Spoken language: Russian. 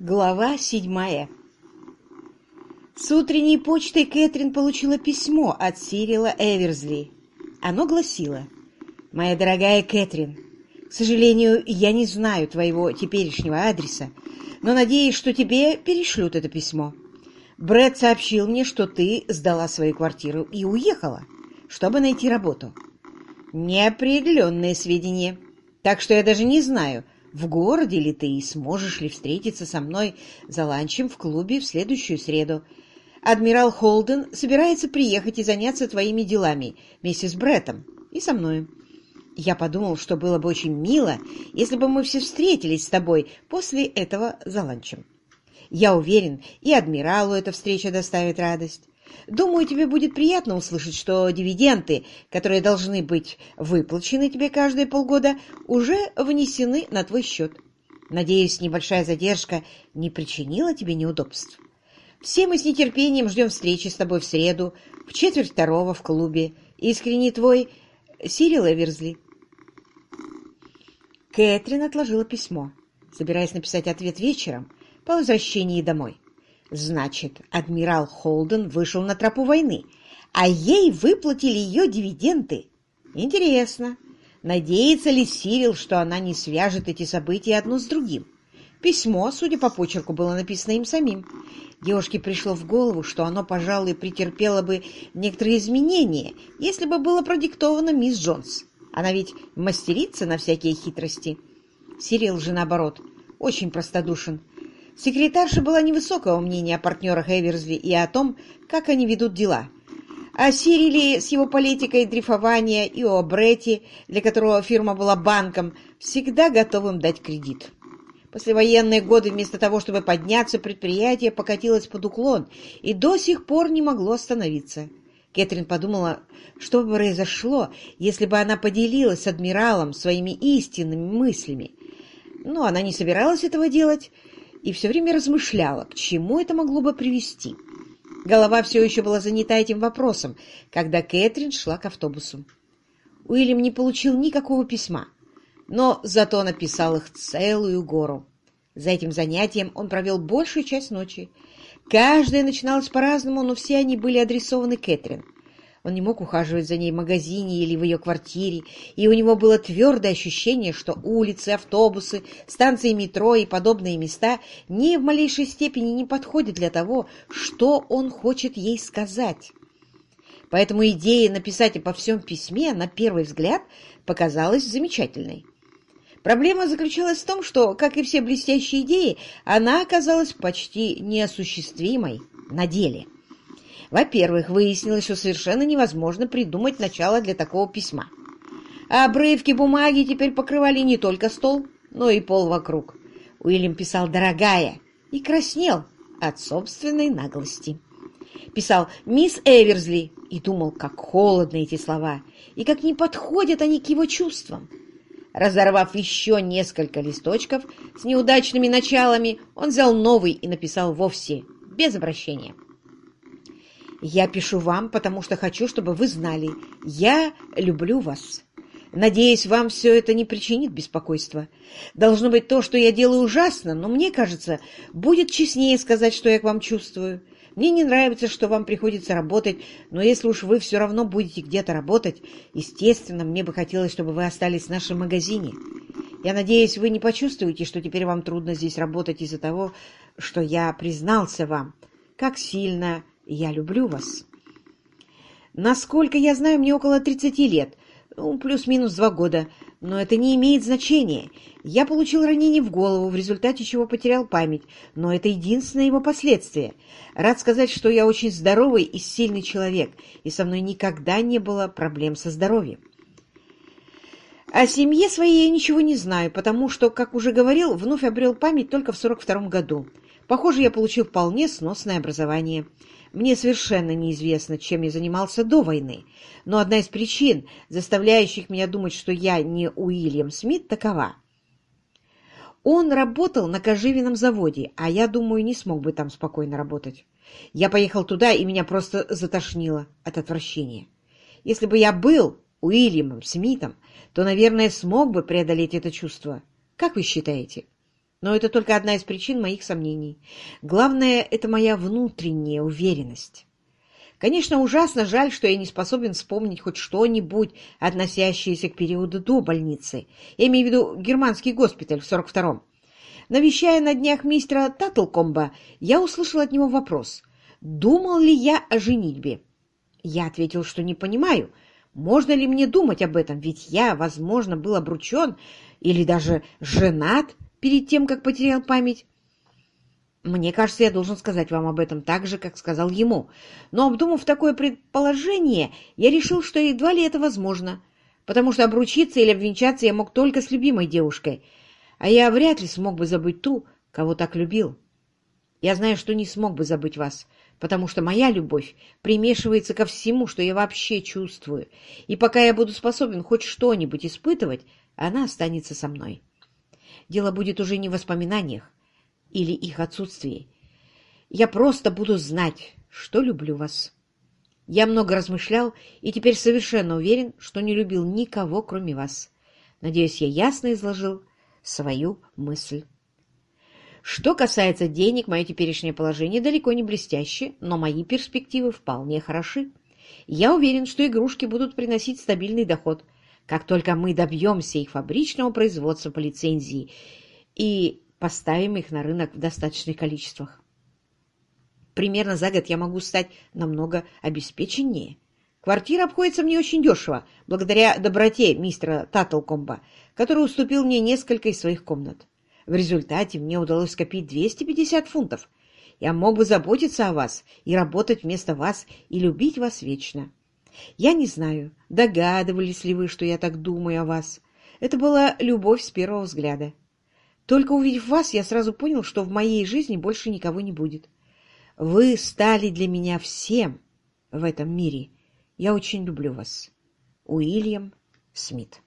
Глава седьмая С утренней почтой Кэтрин получила письмо от Сирила Эверсли. Оно гласило «Моя дорогая Кэтрин, к сожалению, я не знаю твоего теперешнего адреса, но надеюсь, что тебе перешлют это письмо. Брэд сообщил мне, что ты сдала свою квартиру и уехала, чтобы найти работу. Неопределенные сведения, так что я даже не знаю, в городе ли ты и сможешь ли встретиться со мной за ланчем в клубе в следующую среду. Адмирал Холден собирается приехать и заняться твоими делами, миссис Бреттом, и со мной. Я подумал, что было бы очень мило, если бы мы все встретились с тобой после этого за ланчем. Я уверен, и адмиралу эта встреча доставит радость. Думаю, тебе будет приятно услышать, что дивиденды, которые должны быть выплачены тебе каждые полгода, уже внесены на твой счет. Надеюсь, небольшая задержка не причинила тебе неудобств. Все мы с нетерпением ждем встречи с тобой в среду, в четверть второго в клубе. Искренне твой Сирил Эверсли. Кэтрин отложила письмо, собираясь написать ответ вечером по возвращении домой. Значит, адмирал Холден вышел на тропу войны, а ей выплатили ее дивиденды. Интересно, надеется ли Сирил, что она не свяжет эти события одно с другим? Письмо, судя по почерку, было написано им самим. Девушке пришло в голову, что оно, пожалуй, претерпело бы некоторые изменения, если бы было продиктовано мисс Джонс. Она ведь мастерица на всякие хитрости. Сирил же, наоборот, очень простодушен. Секретарша была невысокого мнения о партнерах Эверсли и о том, как они ведут дела. О Сириле с его политикой дрейфования и о Бретти, для которого фирма была банком, всегда готовым дать кредит. Послевоенные годы вместо того, чтобы подняться, предприятие покатилось под уклон и до сих пор не могло остановиться. Кэтрин подумала, что бы произошло, если бы она поделилась с адмиралом своими истинными мыслями. Но она не собиралась этого делать и все время размышляла, к чему это могло бы привести. Голова все еще была занята этим вопросом, когда Кэтрин шла к автобусу. Уильям не получил никакого письма, но зато написал их целую гору. За этим занятием он провел большую часть ночи. Каждая начиналась по-разному, но все они были адресованы Кэтрин. Он не мог ухаживать за ней в магазине или в ее квартире, и у него было твердое ощущение, что улицы, автобусы, станции метро и подобные места ни в малейшей степени не подходят для того, что он хочет ей сказать. Поэтому идея написать обо всем письме на первый взгляд показалась замечательной. Проблема заключалась в том, что, как и все блестящие идеи, она оказалась почти неосуществимой на деле. Во-первых, выяснилось, что совершенно невозможно придумать начало для такого письма. Обрывки бумаги теперь покрывали не только стол, но и пол вокруг. Уильям писал «дорогая» и краснел от собственной наглости. Писал «Мисс Эверсли» и думал, как холодны эти слова, и как не подходят они к его чувствам. Разорвав еще несколько листочков с неудачными началами, он взял новый и написал вовсе, без обращения. Я пишу вам, потому что хочу, чтобы вы знали. Я люблю вас. Надеюсь, вам все это не причинит беспокойства. Должно быть, то, что я делаю, ужасно, но мне кажется, будет честнее сказать, что я к вам чувствую. Мне не нравится, что вам приходится работать, но если уж вы все равно будете где-то работать, естественно, мне бы хотелось, чтобы вы остались в нашем магазине. Я надеюсь, вы не почувствуете, что теперь вам трудно здесь работать из-за того, что я признался вам, как сильно я люблю вас. Насколько я знаю, мне около 30 лет, ну, плюс-минус два года, но это не имеет значения. Я получил ранение в голову, в результате чего потерял память, но это единственное его последствие. Рад сказать, что я очень здоровый и сильный человек, и со мной никогда не было проблем со здоровьем. О семье своей я ничего не знаю, потому что, как уже говорил, вновь обрел память только в 42 году. Похоже, я получил вполне сносное образование. Мне совершенно неизвестно, чем я занимался до войны, но одна из причин, заставляющих меня думать, что я не Уильям Смит, такова. Он работал на кожевенном заводе, а я, думаю, не смог бы там спокойно работать. Я поехал туда, и меня просто затошнило от отвращения. Если бы я был Уильямом Смитом, то, наверное, смог бы преодолеть это чувство. Как вы считаете? Но это только одна из причин моих сомнений. Главное — это моя внутренняя уверенность. Конечно, ужасно жаль, что я не способен вспомнить хоть что-нибудь, относящееся к периоду до больницы. Я имею в виду германский госпиталь в 42-м. Навещая на днях мистера Таттлкомба, я услышал от него вопрос, думал ли я о женитьбе. Я ответил, что не понимаю, можно ли мне думать об этом, ведь я, возможно, был обручен или даже женат перед тем, как потерял память. Мне кажется, я должен сказать вам об этом так же, как сказал ему. Но, обдумав такое предположение, я решил, что едва ли это возможно, потому что обручиться или обвенчаться я мог только с любимой девушкой, а я вряд ли смог бы забыть ту, кого так любил. Я знаю, что не смог бы забыть вас, потому что моя любовь примешивается ко всему, что я вообще чувствую, и пока я буду способен хоть что-нибудь испытывать, она останется со мной. Дело будет уже не в воспоминаниях или их отсутствии. Я просто буду знать, что люблю вас. Я много размышлял и теперь совершенно уверен, что не любил никого, кроме вас. Надеюсь, я ясно изложил свою мысль. Что касается денег, мое теперешнее положение далеко не блестящее, но мои перспективы вполне хороши. Я уверен, что игрушки будут приносить стабильный доход, как только мы добьемся их фабричного производства по лицензии и поставим их на рынок в достаточных количествах. Примерно за год я могу стать намного обеспеченнее. Квартира обходится мне очень дешево, благодаря доброте мистера Таттлкомба, который уступил мне несколько из своих комнат. В результате мне удалось скопить 250 фунтов. Я мог бы заботиться о вас и работать вместо вас и любить вас вечно. Я не знаю, догадывались ли вы, что я так думаю о вас. Это была любовь с первого взгляда. Только увидев вас, я сразу понял, что в моей жизни больше никого не будет. Вы стали для меня всем в этом мире. Я очень люблю вас. Уильям Смит